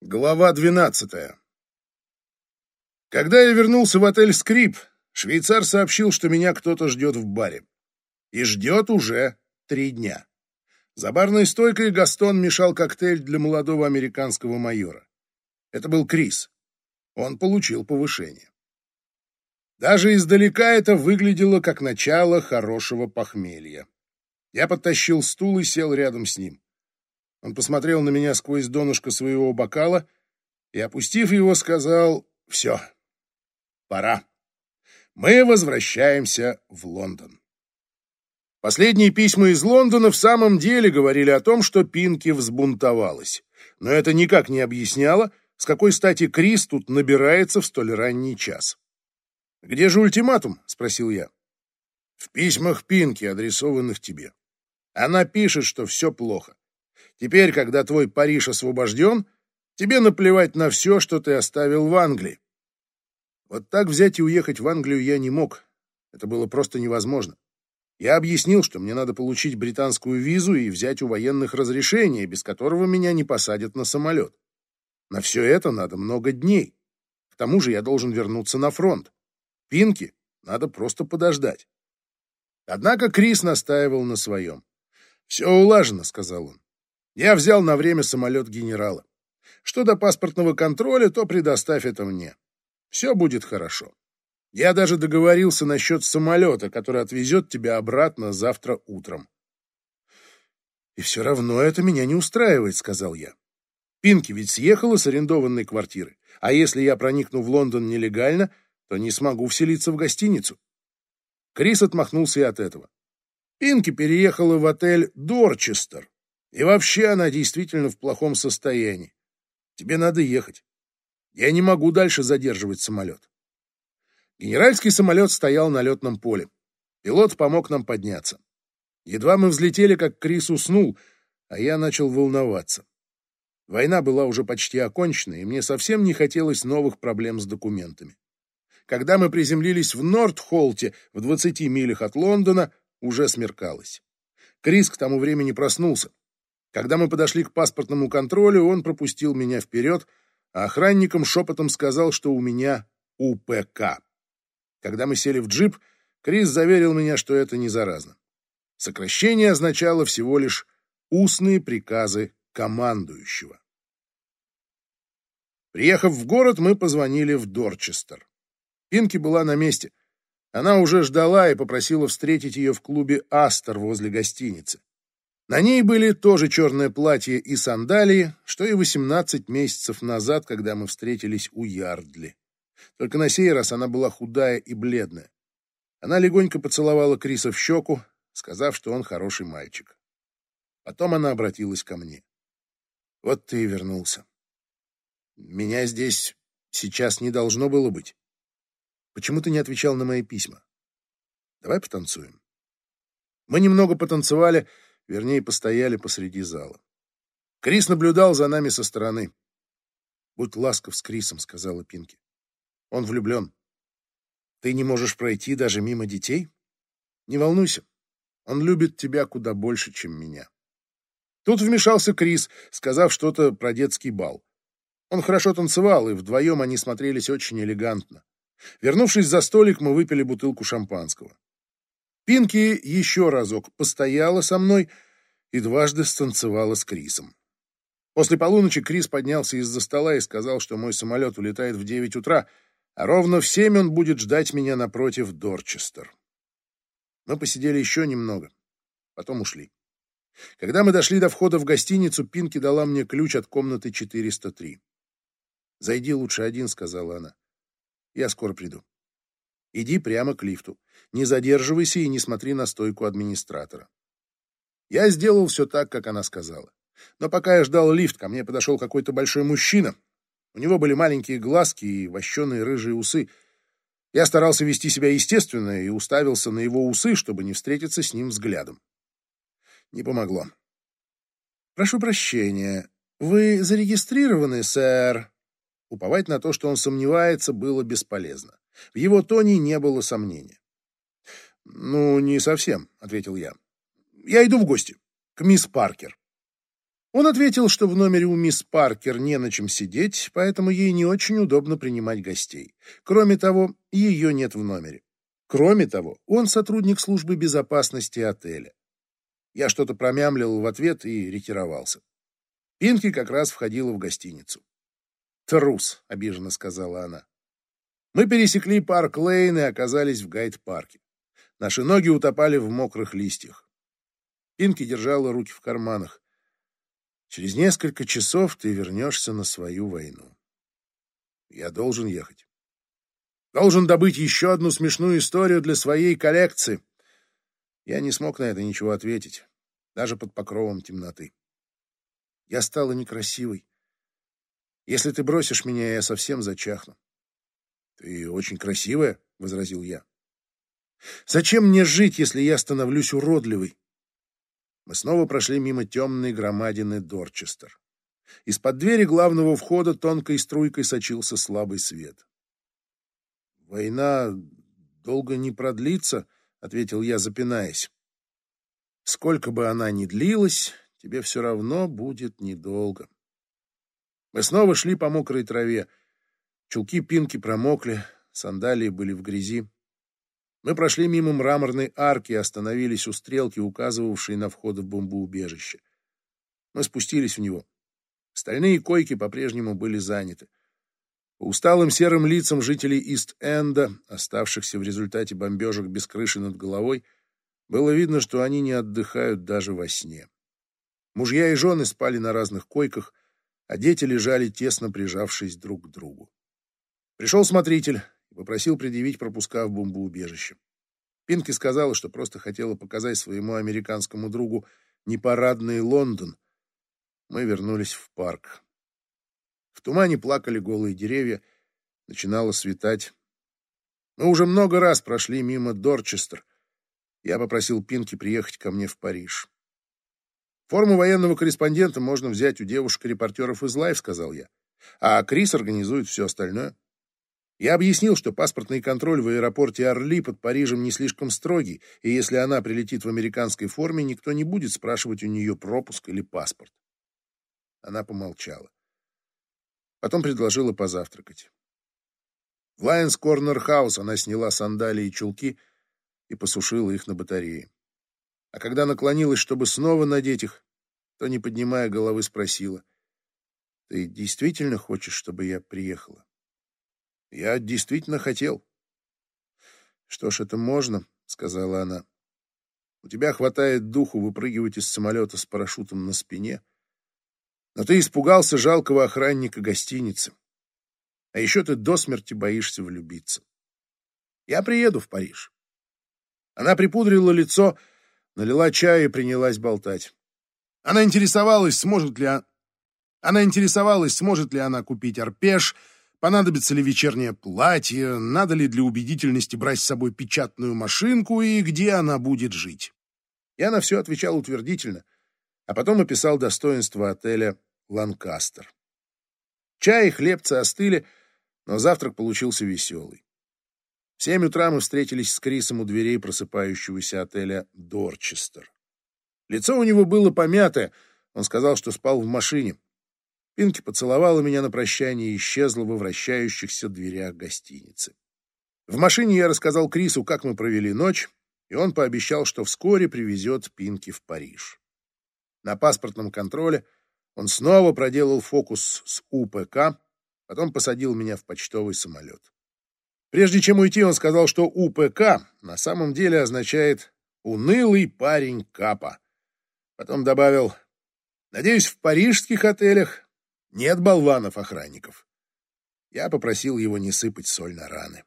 Глава 12. Когда я вернулся в отель «Скрип», швейцар сообщил, что меня кто-то ждет в баре. И ждет уже три дня. За барной стойкой Гастон мешал коктейль для молодого американского майора. Это был Крис. Он получил повышение. Даже издалека это выглядело как начало хорошего похмелья. Я подтащил стул и сел рядом с ним. Он посмотрел на меня сквозь донышко своего бокала и, опустив его, сказал «Все, пора. Мы возвращаемся в Лондон». Последние письма из Лондона в самом деле говорили о том, что Пинки взбунтовалась. Но это никак не объясняло, с какой стати Крис тут набирается в столь ранний час. «Где же ультиматум?» — спросил я. «В письмах Пинки, адресованных тебе. Она пишет, что все плохо. Теперь, когда твой Париж освобожден, тебе наплевать на все, что ты оставил в Англии. Вот так взять и уехать в Англию я не мог. Это было просто невозможно. Я объяснил, что мне надо получить британскую визу и взять у военных разрешение, без которого меня не посадят на самолет. На все это надо много дней. К тому же я должен вернуться на фронт. Пинки надо просто подождать. Однако Крис настаивал на своем. «Все улажено», — сказал он. Я взял на время самолет генерала. Что до паспортного контроля, то предоставь это мне. Все будет хорошо. Я даже договорился насчет самолета, который отвезет тебя обратно завтра утром. И все равно это меня не устраивает, сказал я. Пинки ведь съехала с арендованной квартиры, а если я проникну в Лондон нелегально, то не смогу вселиться в гостиницу. Крис отмахнулся и от этого. Пинки переехала в отель «Дорчестер», и вообще она действительно в плохом состоянии. Тебе надо ехать. Я не могу дальше задерживать самолет. Генеральский самолет стоял на летном поле. Пилот помог нам подняться. Едва мы взлетели, как Крис уснул, а я начал волноваться. Война была уже почти окончена, и мне совсем не хотелось новых проблем с документами. Когда мы приземлились в Нортхолте, в 20 милях от Лондона, уже смеркалось. Крис к тому времени проснулся. Когда мы подошли к паспортному контролю, он пропустил меня вперед, а охранникам шепотом сказал, что у меня УПК. Когда мы сели в джип, Крис заверил меня, что это не заразно. Сокращение означало всего лишь устные приказы командующего. Приехав в город, мы позвонили в Дорчестер. Пинки была на месте. Она уже ждала и попросила встретить ее в клубе «Астер» возле гостиницы. На ней были тоже черное платье и сандалии, что и 18 месяцев назад, когда мы встретились у Ярдли. Только на сей раз она была худая и бледная. Она легонько поцеловала Криса в щеку, сказав, что он хороший мальчик. Потом она обратилась ко мне. «Вот ты и вернулся. Меня здесь сейчас не должно было быть. Почему ты не отвечал на мои письма? Давай потанцуем». Мы немного потанцевали, Вернее, постояли посреди зала. Крис наблюдал за нами со стороны. «Будь ласков с Крисом», — сказала Пинки. «Он влюблен. Ты не можешь пройти даже мимо детей? Не волнуйся, он любит тебя куда больше, чем меня». Тут вмешался Крис, сказав что-то про детский бал. Он хорошо танцевал, и вдвоем они смотрелись очень элегантно. Вернувшись за столик, мы выпили бутылку шампанского. Пинки еще разок постояла со мной и дважды станцевала с Крисом. После полуночи Крис поднялся из-за стола и сказал, что мой самолет улетает в девять утра, а ровно в семь он будет ждать меня напротив Дорчестер. Мы посидели еще немного, потом ушли. Когда мы дошли до входа в гостиницу, Пинки дала мне ключ от комнаты 403. «Зайди лучше один», — сказала она. «Я скоро приду». Иди прямо к лифту. Не задерживайся и не смотри на стойку администратора. Я сделал все так, как она сказала. Но пока я ждал лифт, ко мне подошел какой-то большой мужчина. У него были маленькие глазки и вощеные рыжие усы. Я старался вести себя естественно и уставился на его усы, чтобы не встретиться с ним взглядом. Не помогло. «Прошу прощения. Вы зарегистрированы, сэр?» Уповать на то, что он сомневается, было бесполезно. В его тоне не было сомнения. «Ну, не совсем», — ответил я. «Я иду в гости, к мисс Паркер». Он ответил, что в номере у мисс Паркер не на чем сидеть, поэтому ей не очень удобно принимать гостей. Кроме того, ее нет в номере. Кроме того, он сотрудник службы безопасности отеля. Я что-то промямлил в ответ и ретировался. Пинки как раз входила в гостиницу. «Трус», — обиженно сказала она. Мы пересекли парк Лейн и оказались в гайд-парке. Наши ноги утопали в мокрых листьях. Пинки держала руки в карманах. Через несколько часов ты вернешься на свою войну. Я должен ехать. Должен добыть еще одну смешную историю для своей коллекции. Я не смог на это ничего ответить, даже под покровом темноты. Я стала некрасивой. Если ты бросишь меня, я совсем зачахну. Ты очень красивая, — возразил я. Зачем мне жить, если я становлюсь уродливой? Мы снова прошли мимо темной громадины Дорчестер. Из-под двери главного входа тонкой струйкой сочился слабый свет. «Война долго не продлится», — ответил я, запинаясь. «Сколько бы она ни длилась, тебе все равно будет недолго». Мы снова шли по мокрой траве. Чулки Пинки промокли, сандалии были в грязи. Мы прошли мимо мраморной арки и остановились у стрелки, указывавшей на вход в бомбоубежище. Мы спустились в него. Стальные койки по-прежнему были заняты. По усталым серым лицам жителей Ист-Энда, оставшихся в результате бомбежек без крыши над головой, было видно, что они не отдыхают даже во сне. Мужья и жены спали на разных койках, а дети лежали, тесно прижавшись друг к другу. Пришел смотритель, попросил предъявить пропуска в бомбоубежище. Пинки сказала, что просто хотела показать своему американскому другу непарадный Лондон. Мы вернулись в парк. В тумане плакали голые деревья, начинало светать. Мы уже много раз прошли мимо Дорчестер. Я попросил Пинки приехать ко мне в Париж. Форму военного корреспондента можно взять у девушек-репортеров из Лайф, сказал я. А Крис организует все остальное. Я объяснил, что паспортный контроль в аэропорте Орли под Парижем не слишком строгий, и если она прилетит в американской форме, никто не будет спрашивать у нее пропуск или паспорт. Она помолчала. Потом предложила позавтракать. В Лайонс Корнер Хаус она сняла сандалии и чулки и посушила их на батарее. А когда наклонилась, чтобы снова надеть их, то, не поднимая головы, спросила, «Ты действительно хочешь, чтобы я приехала?» Я действительно хотел. Что ж, это можно, сказала она. У тебя хватает духу выпрыгивать из самолета с парашютом на спине. Но ты испугался жалкого охранника гостиницы. А еще ты до смерти боишься влюбиться. Я приеду в Париж. Она припудрила лицо, налила чая и принялась болтать. Она интересовалась, сможет ли она... Она интересовалась, сможет ли она купить арпеж, понадобится ли вечернее платье, надо ли для убедительности брать с собой печатную машинку и где она будет жить. Я на все отвечал утвердительно, а потом описал достоинства отеля «Ланкастер». Чай и хлебцы остыли, но завтрак получился веселый. В семь утра мы встретились с Крисом у дверей просыпающегося отеля «Дорчестер». Лицо у него было помятое, он сказал, что спал в машине. Пинки поцеловала меня на прощание и исчезла во вращающихся дверях гостиницы. В машине я рассказал Крису, как мы провели ночь, и он пообещал, что вскоре привезет Пинки в Париж. На паспортном контроле он снова проделал фокус с УПК, потом посадил меня в почтовый самолет. Прежде чем уйти, он сказал, что УПК на самом деле означает «унылый парень Капа». Потом добавил, «Надеюсь, в парижских отелях нет болванов-охранников. Я попросил его не сыпать соль на раны.